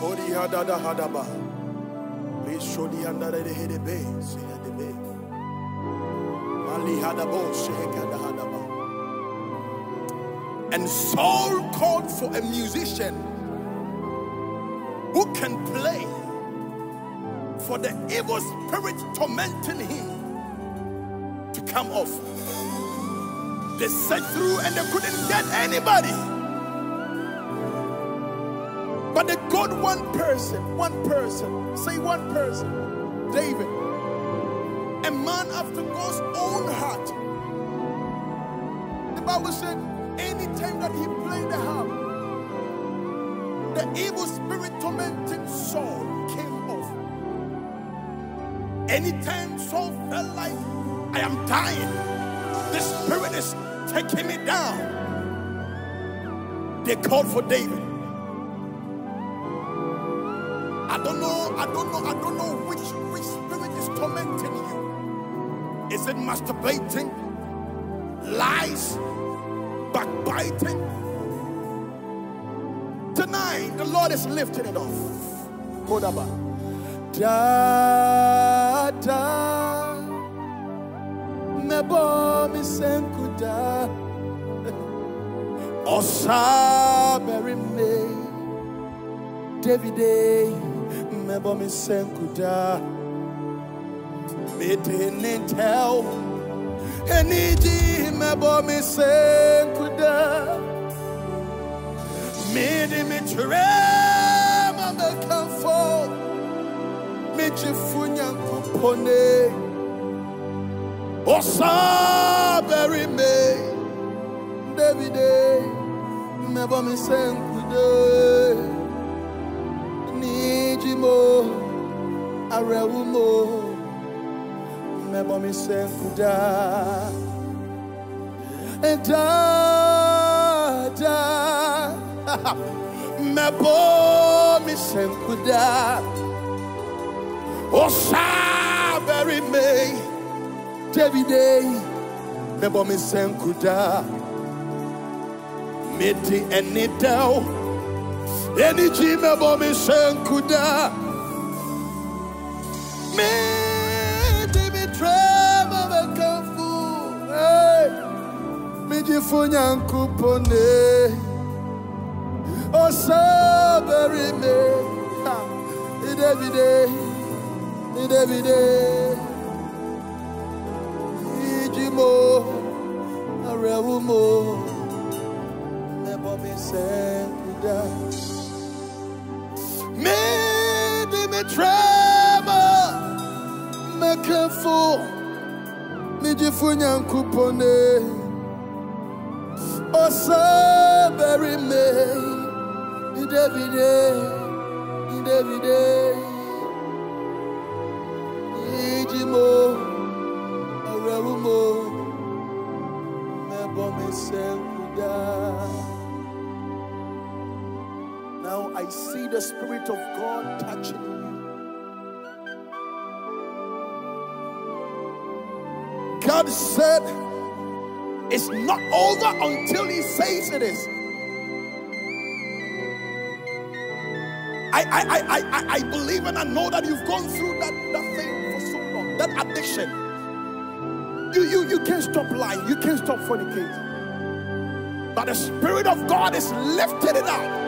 Hadada hadaba. Handada de. Sehedebe. Mali hadabo. Shehekada hadaba. And Saul called for a musician who can play for the evil spirit tormenting him to come off. They searched through and they couldn't get anybody. But they got one person, one person, say one person, David, a man after God's own heart. The Bible said, anytime that he played the harp, the evil spirit tormenting Saul came off. Anytime Saul felt like I am dying, the spirit is taking me down. They called for David. I don't know, I don't know, I don't know which which spirit is tormenting you. Is it masturbating, lies, backbiting? Tonight, the Lord is lifting it off. Kodaba. Da da Mebo mi senkuda Osa bury me Davide Mebo mi senkuda Mete tell Eniji mebo mi senkuda Mede me trema me kamfo. Me jifunya kupone Osa bury me. Davide Mebo mi senkuda Nijimo Arewumo Mebo mi senkuda Da da Mebo mi senkuda Osa bury me Davide Mebo mi senkuda Miti enitao Eniji mebo mi senkuda Miti mi trema me kamfu Hey. Mijifunya nkupone. Osa bury me Ha. Davide Davide Ijimo Sekuda Me di me trema Me kefo Me jifunya nkupone Osa oh, bury me. Davide Davide eh. Ijimo eh. Arewumo Nebo mi sekuda Now I see the Spirit of God touching you. God said, It's not over until He says it is. I, I, I, I, I- believe and I know that you've gone through that, that thing for so long, that addiction. You, you, you can't stop lying, you can't stop fornicating. But the Spirit of God is lifting it out.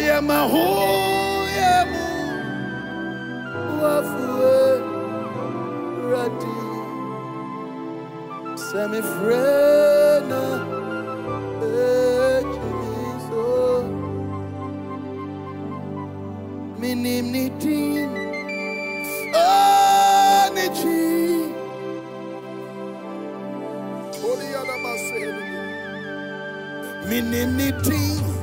Oh, yeah, my whole, yeah, wafue, radi, semi frena, echimiso, minim ni din oh ni chi Holy Alabasele. minim ni din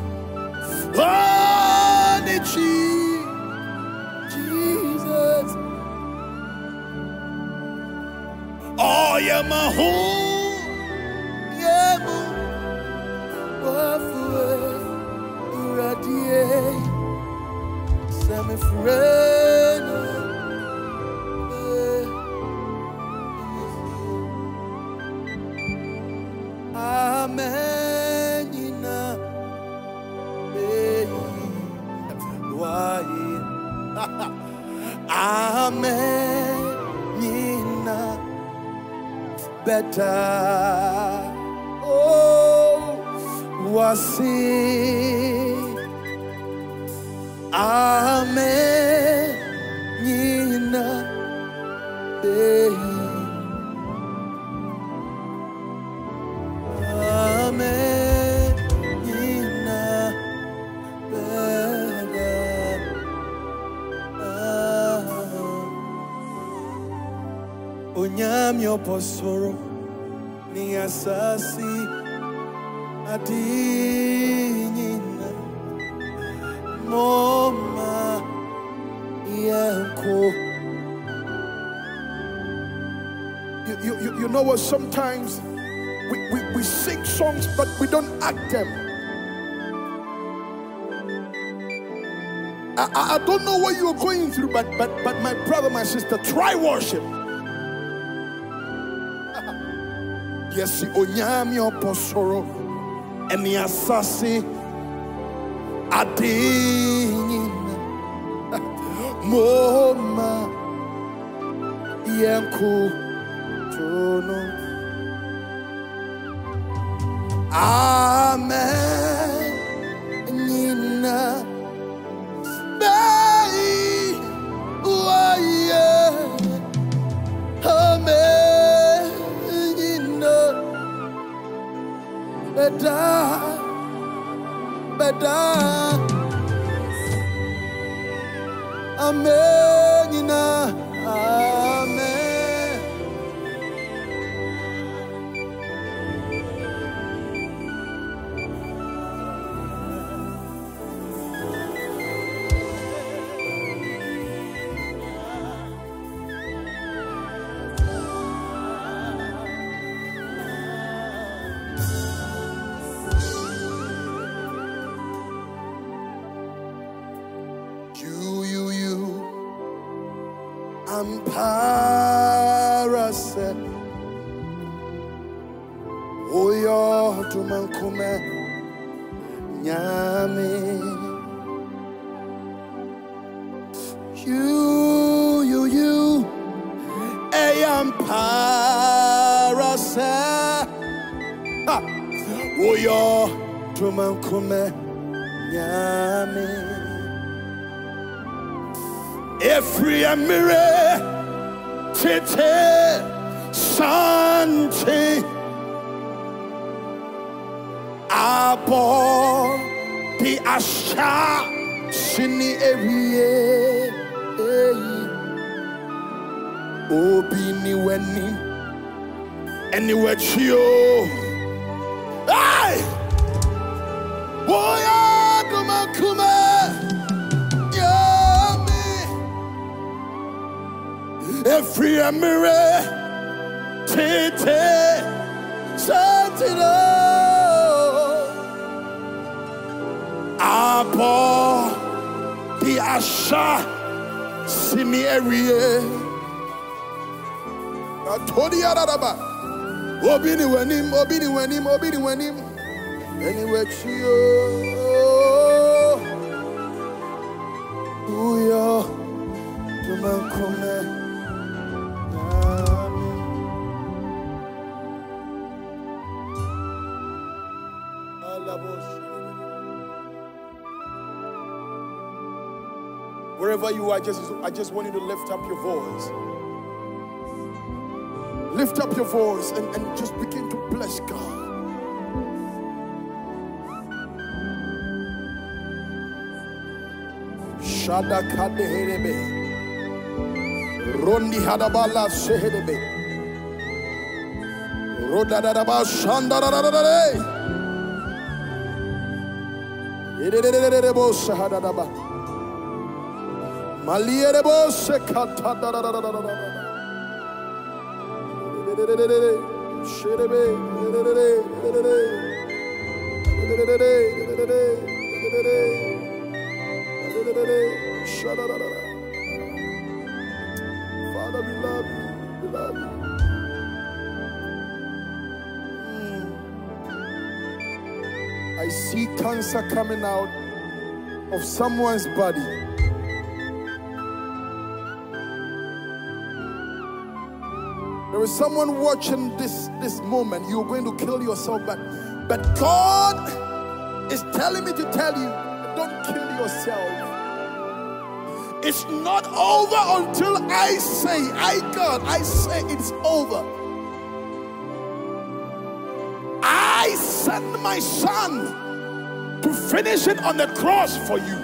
Amen. Better. Oh, was it? Amen. You, you, you, you know what? Sometimes we, we, we sing songs, but we don't act them. I, I, I don't know what you're going through, but, but, but my brother, my sister, try worship. Yes, onyami oposoro, eni asasi, adinyina, moma, yenku, tono. Amen. Beda. I'm parasite. Yo, to man come. Nyame. You, you, you. I am parasite. Ha. Yo, to man come. Nyame. Every amire tete sante abo di asha sini ewie eyi obi ni weni eni wechio ay boya dumakuma yami every amire tete santino. Abo di asha simi ewie atodi araba obi ni wanim obi ni wanim obi ni wanim anywhere chio uyo tumankome Wherever you are, just I just want you to lift up your voice. Lift up your voice and, and just begin to bless God. Shada Kadeherebe. Rondi Hadabala Seherebe. Rodadadaba Shandaradadade. Father, we love you. We love you. I see cancer coming out of someone's body. There is someone watching this, this moment. You're going to kill yourself, but, but God is telling me to tell you don't kill yourself. It's not over until I say, I God, I say it's over. Send my son to finish it on the cross for you.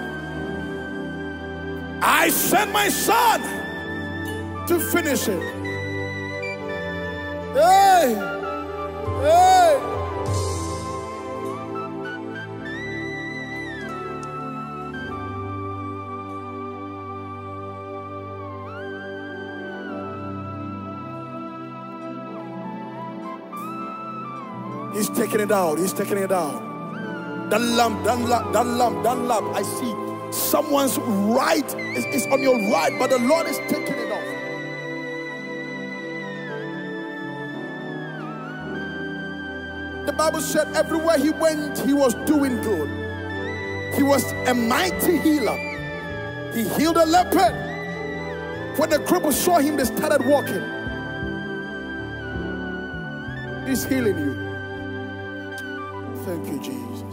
I send my son to finish it. Hey, hey. He's taking it out. He's taking it out. That lamp, that lamp, that lamp, that lamp. I see someone's right is, is on your right, but the Lord is taking it off. The Bible said everywhere he went, he was doing good. He was a mighty healer. He healed a leopard. When the cripple saw him, they started walking. He's healing you. Thank you, Jesus.